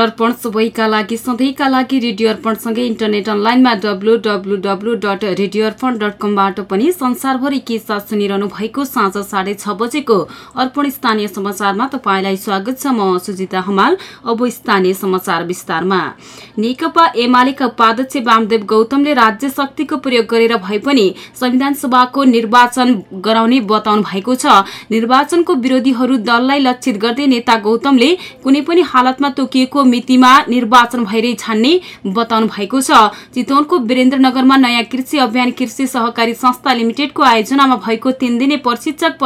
अर्पण सबैका लागि सधैँका लागि रेडियो अर्पणसँगै इन्टरनेट अनलाइनमा W W W dot radio Arpan dot कमबाट पनि संसारभरि के साथ सुनिरहनु भएको साँझ साढे छ बजेको अर्पण स्थानीय समाचारमा तपाईँलाई स्वागत छ। म सुजिता हमाल अब स्थानीय समाचार विस्तारमा। नेकपा एमालेका उपाध्यक्ष वामदेव गौतमले राज्य शक्तिको प्रयोग गरेर भए पनि संविधान सभाको निर्वाचन गराउने बताउनु भएको छ। निर्वाचनको विरोधीहरू दललाई लक्षित गर्दै नेता गौतमले कुनै पनि हालतमा तोकिएको मितिमा निर्वाचन भइरहे छान्ने बताउनु भएको छ। चितवनको वीरेन्द्रनगरमा नयाँ कृषि अभियान कृषि सहकारी संस्था लिमिटेडको आयोजनामा भएको तीन दिने प्रशिक्षक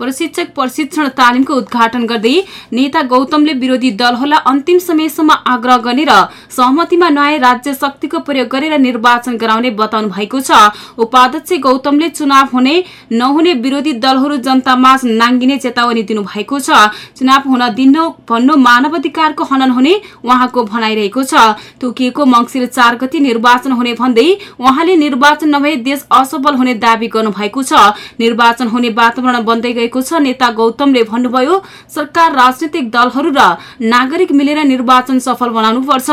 प्रशिक्षक प्रशिक्षण तालिमको उद्घाटन गर्दै नेता गौतमले विरोधी दलहरूलाई अन्तिम समयसम्म आग्रह गर्ने र सहमतिमा नआए राज्य शक्तिको प्रयोग गरेर निर्वाचन गराउने बताउनु भएको छ। उपाध्यक्ष गौतमले चुनाव हुने नहुने विरोधी दलहरू जनतामाझ नाङ्गिने चेतावनी दिनुभएको छ। चुनाव हुन दिनु भन्नु मानव अधिकारको हनन हुने उहाँको भनाइरहेको छ। तोकिएको मंगिर चार गति निर्वाचन हुने भन्दै उहाँले निर्वाचन नभए देश असफल हुने दावी गर्नुभएको छ। निर्वाचन हुने वातावरण बन्दै छ। नेता गौतमले भन्नुभयो सरकार राजनैतिक दलहरू र नागरिक मिलेर निर्वाचन सफल बनाउनु पर्छ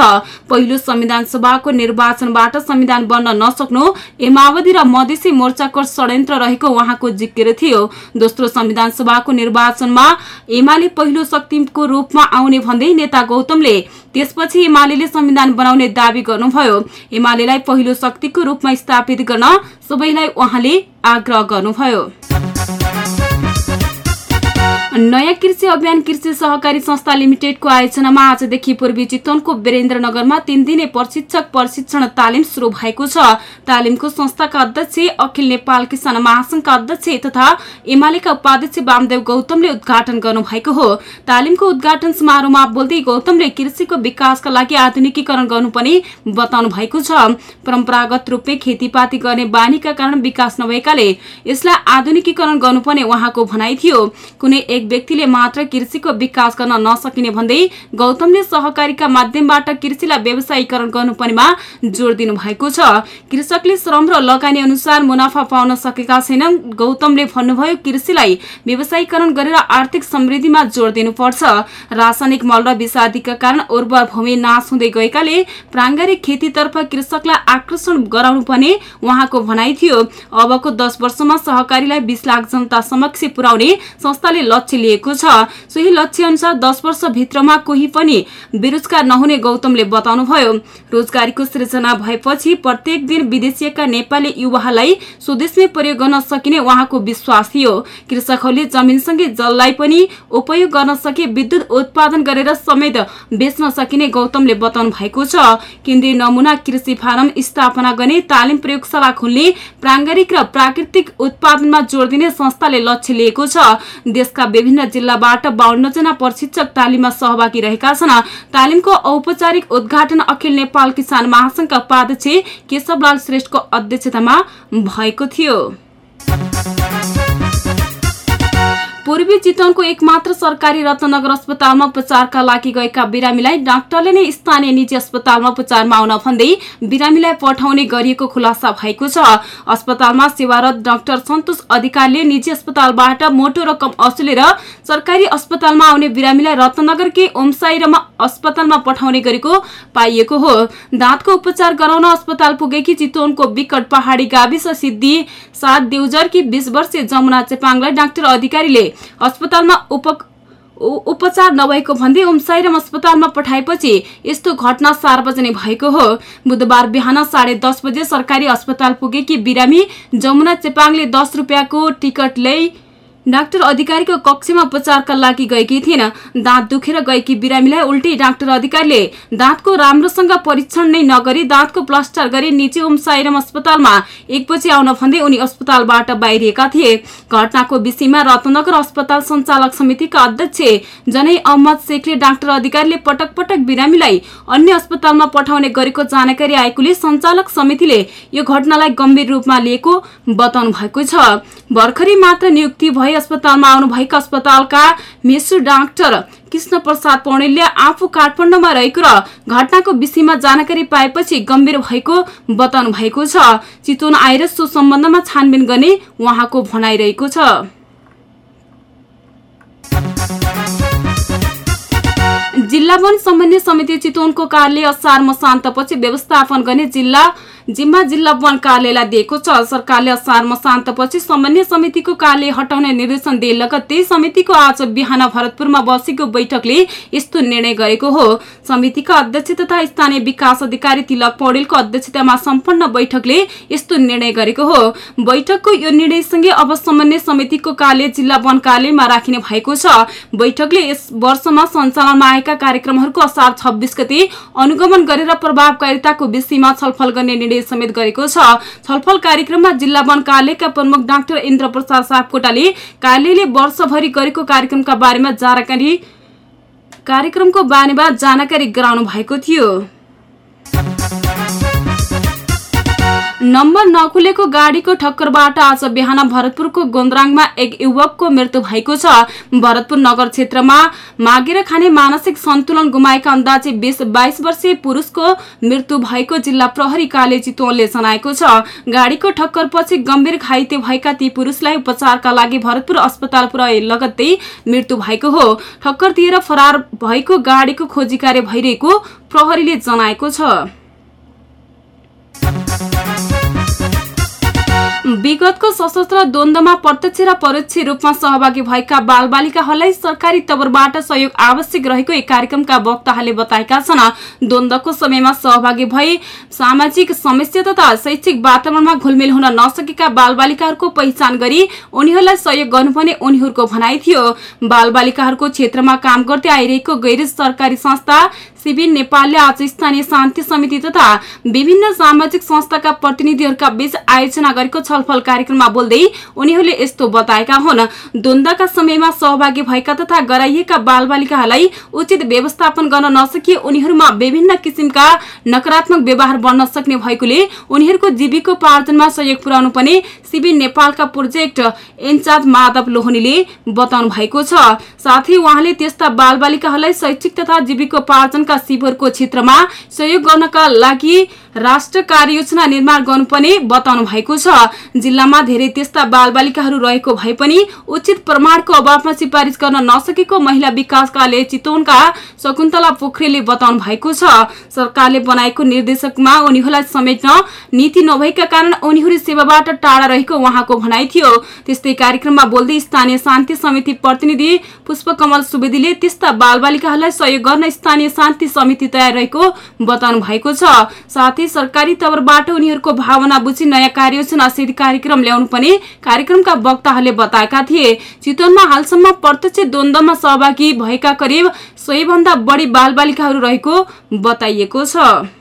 पहिलो संविधान सभाको निर्वाचनबाट संविधान बन्न नसक्नु एमावधि र मधेसी मोर्चाको षड्यन्त्र रहेको उहाँको जिकिर थियो। दोस्रो संविधान सभाको निर्वाचनमा एमाले पहिलो शक्तिको रूपमा आउने भन्दै नेता गौतमले त्यसपछि एमाले संविधान बनाउने दावी गर्नुभयो। एमालेलाई पहिलो शक्तिको रूपमा स्थापित गर्न सबैलाई उहाँले आग्रह गर्नुभयो। नयाँ कृषि अभियान कृषि सहकारी संस्था लिमिटेडको आयोजनामा आजदेखि पूर्वी चितवनको वीरेन्द्रनगरमा तीन दिने प्रशिक्षक प्रशिक्षण तालिम शुरू भएको छ। तालिमको संस्थाका अध्यक्ष अखिल नेपाल किसान महासंघका अध्यक्ष तथा एमालेका उपाध्यक्ष वामदेव गौतमले उद्घाटन गर्नुभएको हो। तालिमको उद्घाटन समारोहमा बोल्दै गौतमले कृषिको विकासका लागि आधुनिकीकरण गर्नुपर्ने बताउनु भएको छ। परम्परागत रूपले खेतीपाती गर्ने बानीका कारण विकास नभएकाले यसलाई आधुनिकीकरण गर्नुपर्ने उहाँको भनाइ थियो। कुनै एक व्यक्तिले मात्र कृषिको विकास गर्न नसकिने भन्दै गौतमले सहकारीका माध्यमबाट कृषिलाई व्यवसायीकरण गर्नुपर्नेमा जोड़ दिनु भएको छ। कृषकले श्रम र लगानी अनुसार मुनाफा पाउन सकेका छैनन्। गौतमले भन्नुभयो कृषिलाई व्यवसायीकरण गरेर आर्थिक समृद्धिमा जोड़ दिनुपर्छ। रासायनिक मल र विषादीका कारण उर्वर भूमि नाश हुँदै गएकाले प्राङ्गारिक खेतीतर्फ कृषकलाई आकर्षण गराउनु पर्ने उहाँको भनाइ थियो। अबको दस वर्षमा सहकारीलाई बीस लाख जनता समक्ष पुर्याउने संस्थाले लक्ष्य लिएको छ। सोही लक्ष्य अनुसार दस वर्षभित्रमा कोही पनि बेरोजगार नहुने गौतमले बताउनुभयो। रोजगारीको सृजना भएपछि प्रत्येक दिन विदेशीका नेपाली युवालाई स्वदेशमै प्रयोग गर्न सकिने उहाँको विश्वास थियो। कृषकहरूले जमिनसँगै जललाई पनि उपयोग गर्न सके विद्युत उत्पादन गरेर समेत बेच्न सकिने गौतमले बताउनु भएको छ। केन्द्रीय नमुना कृषि फारम स्थापना गर्ने तालिम प्रयोगशाला खोल्ने प्राङ्गारिक र प्राकृतिक उत्पादनमा जोड़ दिने संस्थाले लक्ष्य लिएको छ। देशका विभिन्न जिल्लाबाट बाहन्न जना प्रशिक्षक तालिममा सहभागी रहेका छन्। तालिमको औपचारिक उद्घाटन अखिल नेपाल किसान महासंघका उपाध्यक्ष केशवलाल श्रेष्ठको अध्यक्षतामा भएको थियो। पूर्वी चितवनको एकमात्र सरकारी रत्नगर अस्पतालमा उपचारका लागि गएका बिरामीलाई डाक्टरले नै स्थानीय निजी अस्पतालमा उपचारमा आउन भन्दै बिरामीलाई पठाउने गरिएको खुलासा भएको छ। अस्पतालमा सेवारत डाक्टर सन्तोष अधिकारीले निजी अस्पतालबाट मोटो रकम असुलेर सरकारी अस्पतालमा आउने बिरामीलाई रत्नगरकै ओमसाइरमा अस्पतालमा पठाउने गरेको पाइएको हो। दाँतको उपचार गराउन अस्पताल पुगेकी चितवनको विकट पहाडी गाविस सिद्धि सात देउजरकी बीस वर्षीय जमुना चेपाङलाई डाक्टर अधिकारीले अस्पतालमा उप उपचार नभएको भन्दै ओमसाइरम अस्पतालमा पठाएपछि यस्तो घटना सार्वजनिक भएको हो। बुधबार बिहान साढे दस बजे सरकारी अस्पताल पुगेकी बिरामी जमुना चेपाङले दस रुपियाँको टिकट ल्याई डाक्टर अधिकारीको कक्षमा उपचारका लागि गएकी थिइन् दाँत दुखेर गएकी बिरामीलाई उल्टी डाक्टर अधिकारीले दाँतको राम्रोसँग परीक्षण नै नगरी दाँतको प्लास्टर गरी निजी ओम साइरम अस्पतालमा एक बजी आउन भन्दै उनी अस्पतालबाट बाहिरिएका थिए। घटनाको विषयमा रत्नगर अस्पताल संचालक समितिका अध्यक्ष जनै अहमद शेखले डाक्टर अधिकारीले पटक पटक बिरामीलाई अन्य अस्पतालमा पठाउने गरेको जानकारी आएकोले संचालक समितिले यो घटनालाई गम्भीर रूपमा लिएको बताउनु भएको छ। भर्खरै मात्र नियुक्ति भए अस्पतालमा आउनुभएका अस्पतालका मेसु डाक्टर कृष्ण प्रसाद पौडेलले आफू काठमाडौँमा रहेको र घटनाको विषयमा जानकारी पाएपछि गम्भीर भएको बताउनु भएको छ। चितवन आएर सो सम्बन्धमा छानबिन गर्ने उहाँको भनाइरहेको छ। जिल्ला वन समन्वय समिति चितवनको कार्यालय असार मसान्तपछि व्यवस्थापन गर्ने जिल्ला जिम्मा जिल्ला वन कार्यालयलाई दिएको छ। सरकारले असार मसान्तपछि समन्वय समितिको कार्यालय हटाउने निर्देशन दिए लगत्तै समितिको आज बिहान भरतपुरमा बसेको बैठकले यस्तो निर्णय गरेको हो। समितिका अध्यक्ष तथा स्थानीय विकास अधिकारी तिलक पौडेलको अध्यक्षतामा सम्पन्न बैठकले यस्तो निर्णय गरेको हो। बैठकको यो निर्णयसँगै अब समन्वय समितिको कार्यालय जिल्ला वन कार्यालयमा राखिने भएको छ। बैठकले यस वर्षमा सञ्चालनमा आएका कार्यक्रमहरूको असार छब्बिस गते अनुगमन गरेर प्रभावकारिताको विषयमा छलफल गर्ने निर्णय समेत गरेको छलफल कार्यक्रममा जिल्ला वन कार्यालयका प्रमुख डाक्टर इन्द्र प्रसाद सापकोटाले कार्यालयले वर्षभरि गरेको कार्यक्रमका बारेमा जानकारी कार्यक्रमको बारेमा जानकारी गराउनु भएको थियो। नम्बर नखुलेको गाडीको ठक्करबाट आज बिहान भरतपुरको गोन्द्राङमा एक युवकको मृत्यु भएको छ। भरतपुर नगर क्षेत्रमा मागेर खाने मानसिक सन्तुलन गुमाएका अन्दाजे बिस बाइस वर्षीय पुरुषको मृत्यु भएको जिल्ला प्रहरी कार्य चितवनले जनाएको छ। गाडीको ठक्करपछि गम्भीर घाइते भएका ती पुरुषलाई उपचारका लागि भरतपुर अस्पताल पुर्याए लगत्तै मृत्यु भएको हो। ठक्कर दिएर फरार भएको गाडीको खोजी कार्य भइरहेको प्रहरीले जनाएको छ। विगतको सशस्त्र द्वन्द्वमा प्रत्यक्ष र परोक्ष रूपमा सहभागी भएका बालबालिकाहरूलाई सरकारी तवरबाट सहयोग आवश्यक रहेको एक कार्यक्रमका वक्ताहरूले बताएका छन्। द्वन्द्वको समयमा सहभागी भई सामाजिक समस्या तथा शैक्षिक वातावरणमा घुलमेल हुन नसकेका बालबालिकाहरूको पहिचान गरी उनीहरूलाई सहयोग गर्नुपर्ने उनीहरूको भनाइ थियो। बालबालिकाहरूको क्षेत्रमा काम गर्दै आइरहेको गैर सरकारी संस्था शिविर नेपालले आज स्थानीय शान्ति समिति तथा विभिन्न सामाजिक संस्थाका प्रतिनिधिहरूका बीच आयोजना गरेको छलफल कार्यक्रममा बोल्दै उनीहरूले यस्तो बताएका हुन्। द्वन्द्वका समयमा सहभागी भएका तथा गराइएका बालबालिकाहरूलाई उचित व्यवस्थापन गर्न नसकिए उनीहरूमा विभिन्न किसिमका नकारात्मक व्यवहार बढ्न सक्ने भएकोले उनीहरूको जीविकोपार्जनमा सहयोग पुर्याउनु पर्ने शिविर नेपालका प्रोजेक्ट इन्चार्ज माधव लोहनीले बताउनु भएको छ। साथै उहाँले त्यस्ता बालबालिकाहरूलाई शैक्षिक तथा जीविकोपार्जनका शिविरको क्षेत्रमा सहयोग गर्नका लागि राष्ट्र कार्ययोजना निर्माण गर्नुपर्ने बताउनु भएको छ। जिल्लामा धेरै त्यस्ता बालबालिकाहरू रहेको भए पनि उचित प्रमाणको अभावमा सिफारिस गर्न नसकेको महिला विकास कार्य चितवनका शकुन्तला पोखरेलले बताउनु भएको छ। सरकारले बनाएको निर्देशकमा उनीहरूलाई समेट्न नीति नभएका कारण उनीहरू सेवाबाट टाढा रहेको उहाँको भनाइ थियो। त्यस्तै कार्यक्रममा बोल्दै स्थानीय शान्ति समिति प्रतिनिधि पुष्पकमल सुवेदीले त्यस्ता बालबालिकाहरूलाई सहयोग गर्न स्थानीय शान्ति समिति तयार रहेको बताउनु भएको छ। साथै सरकारी तवरबाट उनीहरूको भावना बुझी नयाँ कार्ययोजना सहित कार्यक्रम ल्याउनु पर्ने कार्यक्रमका वक्ताहरूले बताएका थिए। चितवनमा हालसम्म प्रत्यक्ष द्वन्द्वमा सहभागी भएका करिब सय भन्दा बढी बालबालिकाहरू रहेको बताइएको छ।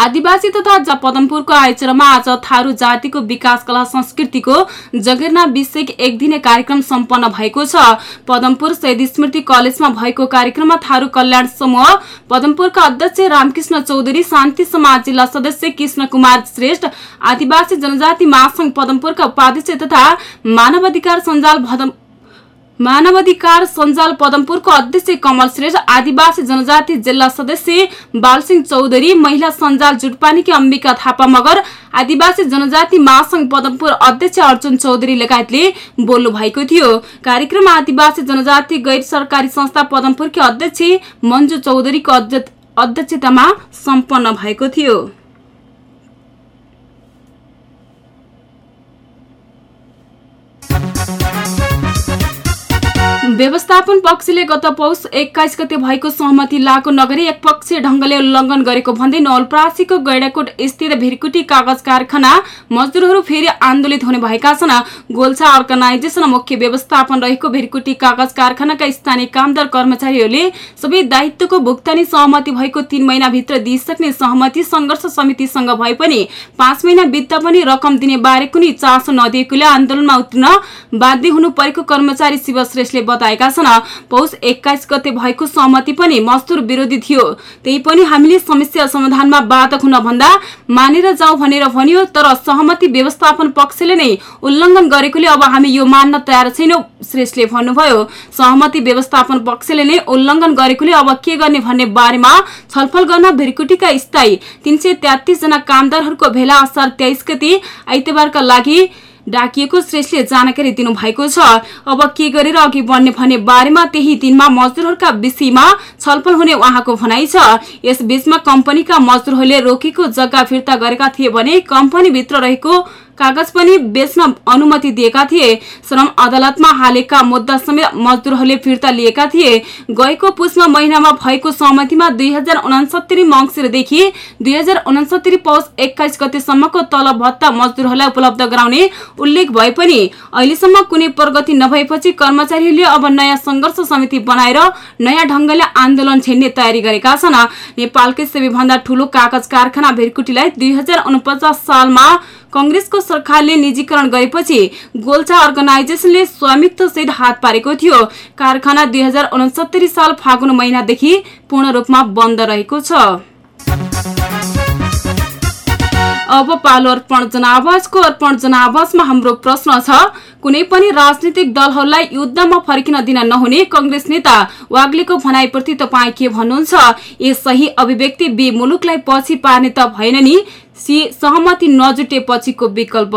आदिवासी तथा पदमपुरको आयोजनामा आज थारू जातिको विकास कला संस्कृतिको जगेर्ना विषयक एक दिने कार्यक्रम सम्पन्न भएको छ। पदमपुर शहीद स्मृति कलेजमा भएको कार्यक्रममा थारू कल्याण समूह पदमपुरका अध्यक्ष रामकृष्ण चौधरी शान्ति समाज जिल्ला सदस्य कृष्ण कुमार श्रेष्ठ आदिवासी जनजाति महासंघ पदमपुरका उपाध्यक्ष तथा मानव अधिकार सञ्जाल मानवाधिकार सञ्जाल पदमपुरको अध्यक्ष कमल श्रेष्ठ आदिवासी जनजाति जिल्ला सदस्य बालसिंह चौधरी महिला सञ्जाल जुटपानीकी अम्बिका थापा मगर आदिवासी जनजाति महासंघ पदमपुर अध्यक्ष अर्जुन चौधरी लगायतले बोल्नु भएको थियो। कार्यक्रममा आदिवासी जनजाति गैर सरकारी संस्था पदमपुरकी अध्यक्ष मञ्जु चौधरीको अध्यक्षतामा सम्पन्न भएको थियो। व्यवस्थापन पक्षले गत पौष एक्काइस गते भएको सहमति लागू नगरी एक पक्षीय ढंगले उल्लंघन गरेको भन्दै नवलप्रासीको गैडाकोट स्थित भिरकुटी कागज कारखाना मजदुरहरू फेरि आन्दोलित हुने भएका छन्। गोल्छा अर्गनाइजेसन मुख्य व्यवस्थापन रहेको भिरकुटी कागज कारखानाका स्थानीय कामदार कर्मचारीहरूले सबै दायित्वको भुक्तानी सहमति भएको तीन महिनाभित्र दिइसक्ने सहमति संघर्ष समितिसँग भए पनि पाँच महिना बित्दा पनि रकम दिने बारे कुनै चासो नदिएकोले आन्दोलनमा उत्रिन बाध्य हुनु परेको कर्मचारी शिव श्रेष्ठले बताएका छन्। पौष एक्काइस गते भएको सहमति पनि मजदुर विरोधी थियो। त्यही पनि हामीले समस्या समाधानमा बाधक हुन भन्दा मानेर जाउँ भनेर भनियो तर सहमति व्यवस्थापन पक्षले नै उल्लङ्घन गरेकोले अब हामी यो मान्न तयार छैनौँ श्रेष्ठले भन्नुभयो। सहमति व्यवस्थापन पक्षले नै उल्लङ्घन गरेकोले अब के गर्ने भन्ने बारेमा छलफल गर्न भिरकुटीका स्थायी तीन सय जना कामदारहरूको भेला असार तेइस गति आइतबारका लागि डाकिएको श्रेष्ठले जानकारी दिनुभएको छ। अब के गरेर अघि बढ्ने भन्ने बारेमा त्यही दिनमा मजदुरहरूका विषयमा छलफल हुने उहाँको भनाइ छ। यस बीचमा कम्पनीका मजदुरहरूले रोकेको जग्गा फिर्ता गरेका थिए भने कम्पनीभित्र रहेको कागज पनि बेच्न अनुमति दिएका थिए। श्रम अदालतमा हालेका मुद्दा समेत मजदुरहरूले फिर्ता लिएका थिए। गएको पुष्प महिनामा भएको सहमतिमा दुई हजार उनासत्तरी मङ्सिरदेखि दुई हजार उनासत्तरी पौष एक्काइस गतेसम्मको तलब भत्ता मजदुरहरूलाई उपलब्ध गराउने उल्लेख भए पनि अहिलेसम्म कुनै प्रगति नभएपछि कर्मचारीहरूले अब नयाँ संघर्ष समिति बनाएर नयाँ ढंगले आन्दोलन छेड्ने तयारी गरेका छन्। नेपालकै सबैभन्दा ठूलो कागज कारखाना भेरकुटीलाई दुई सालमा कंग्रेसको सरकारले निजीकरण गरेपछि गोल्छा अर्गनाइजेसनले स्वामित्वसहित हात पारेको थियो। कारखाना दुई साल फागुन महिनादेखि पूर्ण रूपमा बन्द रहेको छ। अब पालो अर्पण जनावाजको अर्पण जनावाजमा हाम्रो प्रश्न छ कुनै पनि राजनीतिक दलहरूलाई युद्धमा फर्किन दिन नहुने कंग्रेस नेता वाग्लेको भनाइप्रति तपाईँ के भन्नुहुन्छ? ए सही अभिव्यक्ति बी मुलुकलाई पछि पार्ने त भएन नि। सी सहमति नजुटेपछिको विकल्प।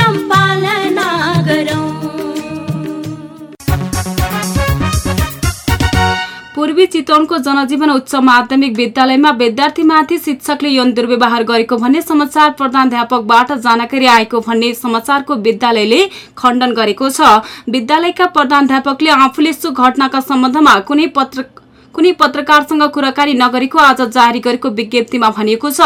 पूर्वी चितवनको जनजीवन उच्च माध्यमिक विद्यालयमा विद्यार्थीमाथि शिक्षकले यौन दुर्व्यवहार गरेको भन्ने समाचार प्रधानध्यापकबाट जानकारी आएको भन्ने समाचारको विद्यालयले खण्डन गरेको छ। विद्यालयका प्रधानध्यापकले आफूले सो घटनाका सम्बन्धमा कुनै पत्र कुनै पत्रकारसँग कुराकानी नगरेको आज जारी गरेको विज्ञप्तिमा भनिएको छ।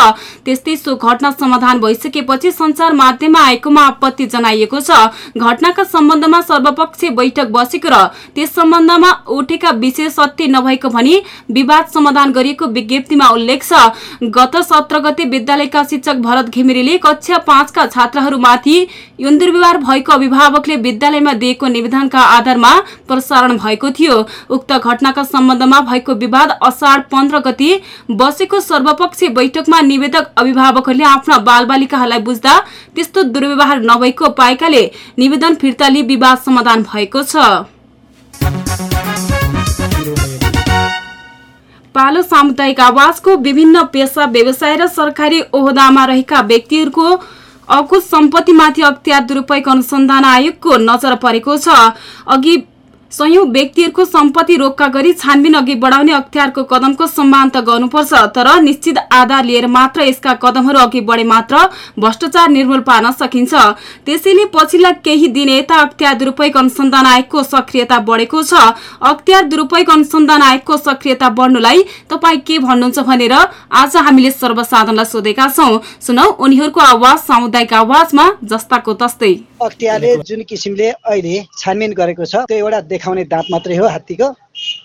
त्यस्तै सो घटना समाधान भइसकेपछि संचार माध्यममा आएकोमा आपत्ति जनाइएको छ। घटनाका सम्बन्धमा सर्वपक्षीय बैठक बसेको र त्यस सम्बन्धमा उठेका विषय सत्य नभएको भनी विवाद समाधान गरिएको विज्ञप्तिमा उल्लेख छ। गत सत्र गते विद्यालयका शिक्षक भरत घिमिरेले कक्षा पाँचका छात्राहरूमाथि दुर्व्यवहार भएको अभिभावकले विद्यालयमा दिएको निवेदनका आधारमा प्रसारण भएको थियो। उक्त घटनाका सम्बन्धमा भएको विवाद असार पन्ध्र गति बसेको सर्वपक्षीय बैठकमा निवेदक अभिभावकहरूले आफ्ना बालबालिकाहरूलाई बुझ्दा त्यस्तो दुर्व्यवहार नभएको पाएकाले निवेदन फिर्ता लिई विवाद समाधान भएको छ। पालो सामुदायिक आवासको विभिन्न पेसा व्यवसाय र सरकारी ओहदामा रहेका व्यक्तिहरूको अकुत सम्पत्तिमाथि अख्तियार दुरूपयोग अनुसन्धान आयोगको नजर परेको छ। अघि सयौं व्यक्तिहरूको सम्पत्ति रोक्का गरी छानबिन अघि बढाउने अख्तियारको कदमको सम्मान त गर्नुपर्छ तर निश्चित आधार लिएर मात्र यसका कदमहरू अघि बढे मात्र भ्रष्टाचार निर्मूल पार्न सकिन्छ। त्यसैले पछिल्ला केही दिन यता अख्तियार दुरूपयोग अनुसन्धान आयोगको सक्रियता बढेको छ। अख्तियार दुरूपयोग अनुसन्धान आयोगको सक्रियता बढ्नुलाई तपाईँ के भन्नुहुन्छ भनेर आज हामीले सर्वसाधारणलाई सोधेका छौं। सुनौ उनीहरूको आवाज सामुदायिक आवाजमा जस्ताको तस्तै। अख्तियारले जुन किसिमले अहिले छानबिन गरेको छ त्यो एउटा देखाउने दाँत मात्रै हो हात्तीको।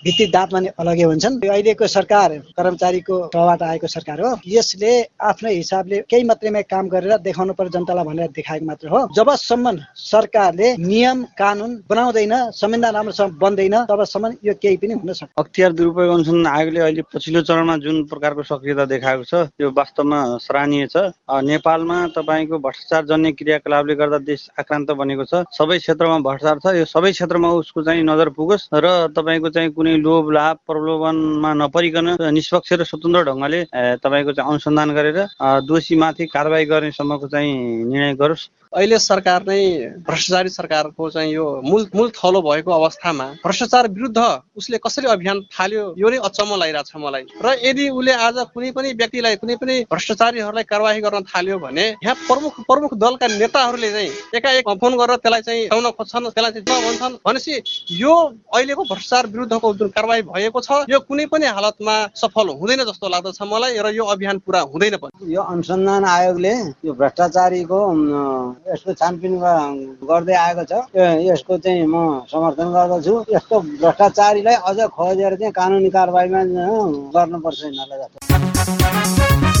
भित्ति दाँत माने अलगै हुन्छन्। अहिलेको सरकार कर्मचारीको तहबाट आएको सरकार हो। यसले आफ्नै हिसाबले केही मात्रैमा काम गरेर देखाउनु पर्यो जनतालाई भनेर देखाएको मात्र हो। जबसम्म सरकारले नियम कानुन बनाउँदैन संविधान राम्रोसँग बन्दैन तबसम्म यो केही पनि हुन सक्छ अख्तियार दुरुपयोग अनुसन्धान आयोगले अहिले पछिल्लो चरणमा जुन प्रकारको सक्रियता देखाएको छ त्यो वास्तवमा सराहनीय छ। नेपालमा तपाईँको भ्रष्टाचार जन्य क्रियाकलापले गर्दा देश आक्रान्त बनेको छ। सबै क्षेत्रमा भ्रष्टाचार छ। यो सबै क्षेत्रमा उसको चाहिँ नजर पुगोस् र तपाईँको चाहिँ कुनै लोभ लाभ प्रलोभनमा नपरिकन निष्पक्ष र स्वतन्त्र ढङ्गले तपाईँको चाहिँ अनुसन्धान गरेर दोषीमाथि कारवाही गर्नेसम्मको चाहिँ निर्णय गरोस्। अहिले सरकार नै भ्रष्टाचारी सरकारको चाहिँ यो मूल मूल थलो भएको अवस्थामा भ्रष्टाचार विरुद्ध उसले कसरी अभियान थाल्यो यो नै अचम्म लागिरहेको छ मलाई। र यदि उसले आज कुनै पनि व्यक्तिलाई कुनै पनि भ्रष्टाचारीहरूलाई कारवाही गर्न थाल्यो भने यहाँ प्रमुख प्रमुख दलका नेताहरूले चाहिँ एकाएक फोन गरेर त्यसलाई चाहिँ हटाउन खोज्छन् त्यसलाई चाहिँ भन्छन् भनेपछि यो अहिलेको भ्रष्टाचार विरुद्धको जुन कारवाही भएको छ यो कुनै पनि हालतमा सफल हुँदैन जस्तो लाग्दछ मलाई र यो अभियान पुरा हुँदैन पनि। यो अनुसन्धान आयोगले यो भ्रष्टाचारीको यसको छानबिन गर्दै आएको छ। यसको चाहिँ म समर्थन गर्दछु। यस्तो भ्रष्टाचारीलाई अझ खोजेर चाहिँ कानुनी कारवाहीमा गर्नुपर्छ यिनीहरूलाई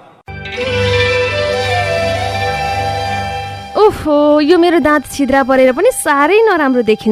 ओहो यो मेरो दाँत छिद्रा परेर पनि साह्रै नराम्रो देखिन्छ।